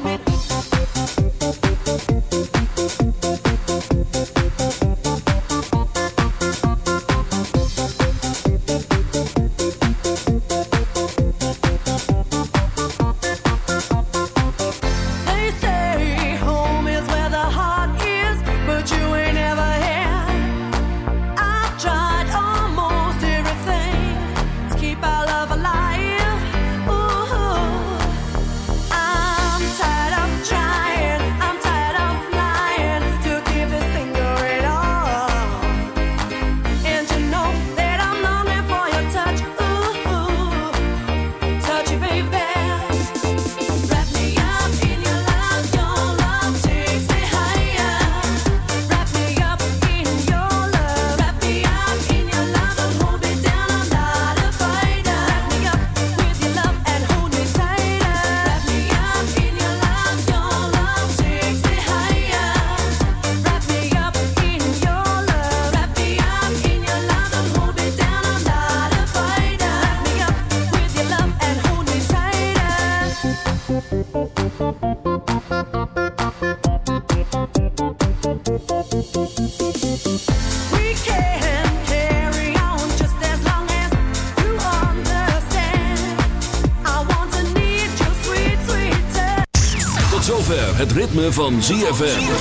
me. Ritme van ZFM.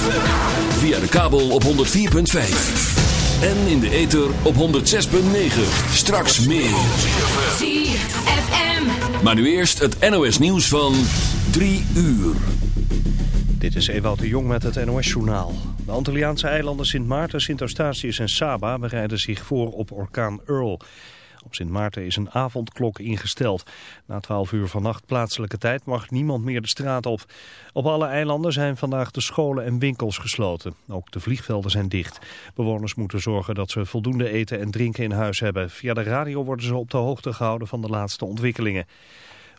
Via de kabel op 104.5. En in de ether op 106.9. Straks meer. ZFM. Maar nu eerst het NOS nieuws van 3 uur. Dit is Ewout de Jong met het NOS-journaal. De Antilliaanse eilanden Sint Maarten, Sint Eustatius en Saba bereiden zich voor op orkaan Earl. Op Sint Maarten is een avondklok ingesteld. Na 12 uur vannacht plaatselijke tijd mag niemand meer de straat op. Op alle eilanden zijn vandaag de scholen en winkels gesloten. Ook de vliegvelden zijn dicht. Bewoners moeten zorgen dat ze voldoende eten en drinken in huis hebben. Via de radio worden ze op de hoogte gehouden van de laatste ontwikkelingen.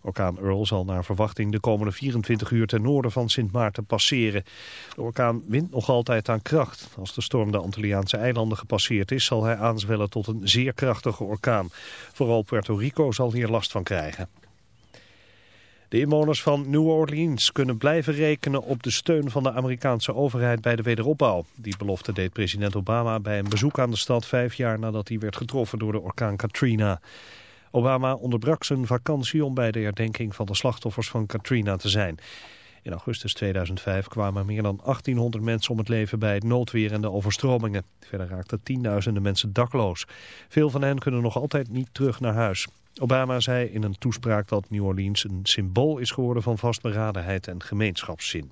Orkaan Earl zal naar verwachting de komende 24 uur ten noorden van Sint Maarten passeren. De orkaan wint nog altijd aan kracht. Als de storm de Antilliaanse eilanden gepasseerd is, zal hij aanzwellen tot een zeer krachtige orkaan. Vooral Puerto Rico zal hier last van krijgen. De inwoners van New Orleans kunnen blijven rekenen op de steun van de Amerikaanse overheid bij de wederopbouw. Die belofte deed president Obama bij een bezoek aan de stad vijf jaar nadat hij werd getroffen door de orkaan Katrina. Obama onderbrak zijn vakantie om bij de herdenking van de slachtoffers van Katrina te zijn. In augustus 2005 kwamen meer dan 1800 mensen om het leven bij het noodweer en de overstromingen. Verder raakten tienduizenden mensen dakloos. Veel van hen kunnen nog altijd niet terug naar huis. Obama zei in een toespraak dat New Orleans een symbool is geworden van vastberadenheid en gemeenschapszin.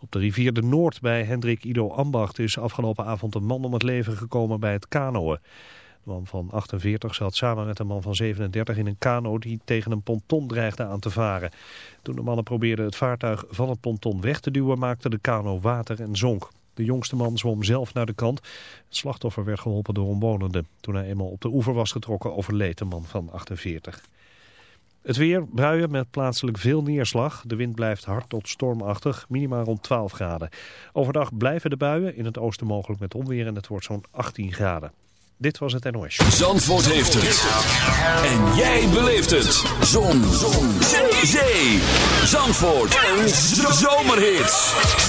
Op de rivier de Noord bij Hendrik Ido Ambacht is afgelopen avond een man om het leven gekomen bij het kanoën. De man van 48 zat samen met een man van 37 in een kano die tegen een ponton dreigde aan te varen. Toen de mannen probeerden het vaartuig van het ponton weg te duwen maakte de kano water en zonk. De jongste man zwom zelf naar de kant. Het slachtoffer werd geholpen door omwonenden. Toen hij eenmaal op de oever was getrokken overleed de man van 48. Het weer, buien met plaatselijk veel neerslag. De wind blijft hard tot stormachtig, minimaal rond 12 graden. Overdag blijven de buien, in het oosten mogelijk met onweer en het wordt zo'n 18 graden. Dit was het NOS. Zandvoort heeft het. En jij beleeft het. Zon. Zon. Zee. Zee. Zandvoort. Een zomerhit.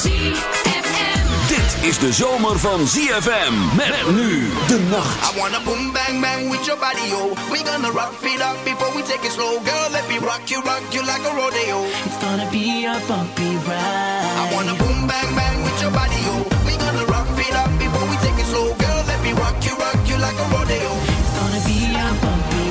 ZFM. Dit is de zomer van ZFM. Met nu de nacht. I wanna boom bang bang with your body, yo. We gonna rock it up before we take it slow, girl. Let me rock you, rock you like a rodeo. It's gonna be a bumpy ride. I wanna boom bang bang with your body, yo. We gonna rock it up before we take it slow, girl. Let me rock you, rock you like a rodeo. It's gonna be a bumpy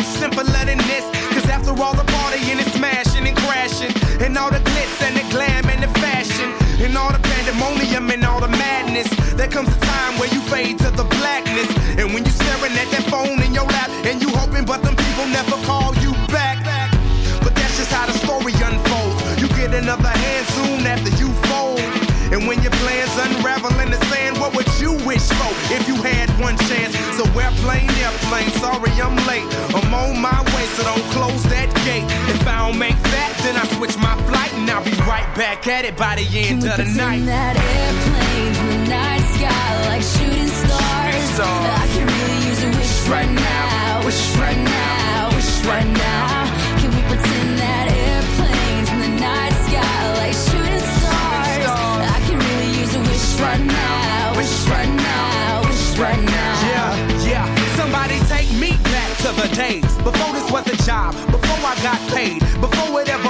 much simpler than this. Cause after all the partying and smashing and crashing, and all the glitz and the glam and the fashion, and all the pandemonium and all the madness, there comes a time where you fade to the blackness. And when you're staring at that phone in your lap, and you hoping but them people never call you back. But that's just how the story unfolds. You get another hand soon after you fold. And when your plans unravel in the sand, what would you wish for if you had one chance? So airplane, airplane, sorry I'm late. Back at it by the end of the pretend night. that airplanes in the night sky like shooting stars? stars. I can really use a wish right now, wish right now, wish right now. Can we pretend that airplanes in the night sky like shooting stars? I can really use a wish right now, wish right now, wish right now. Yeah, yeah. Somebody take me back to the days before this was a job, before I got paid, before it ever mattered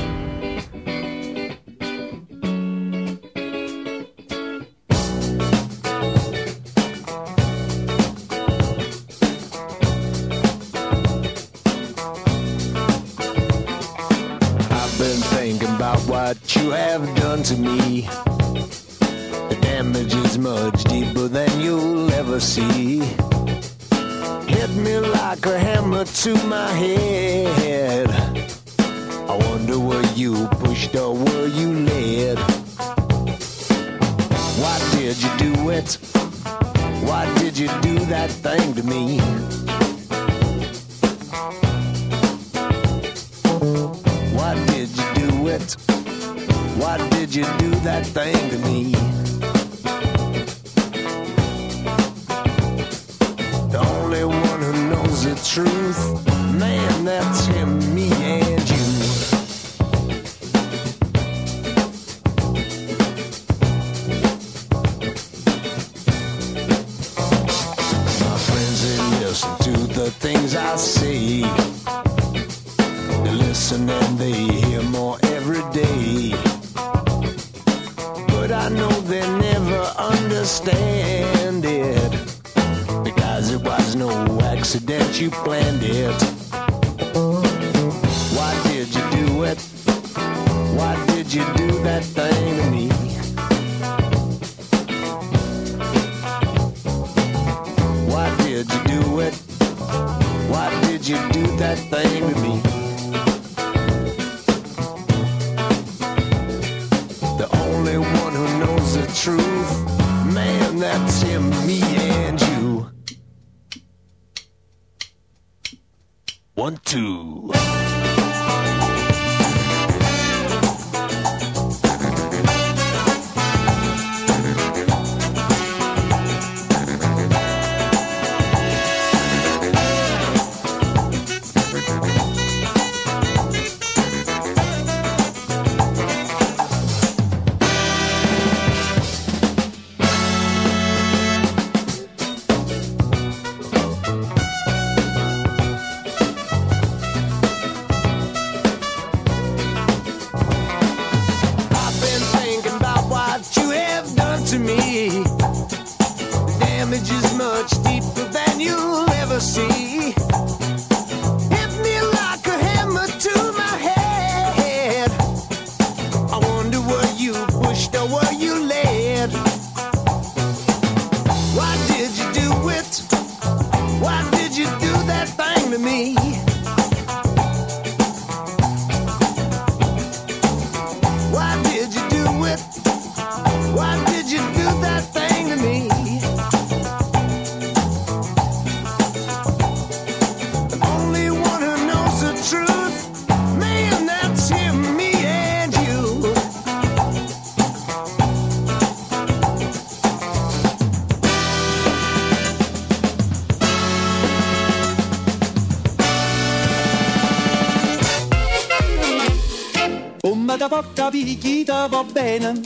chi ti va bene.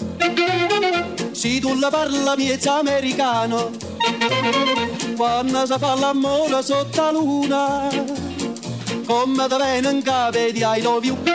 Se tu la parla miezza americano, quando si fa l'amore sotto la luna, come da venen cave di I love you.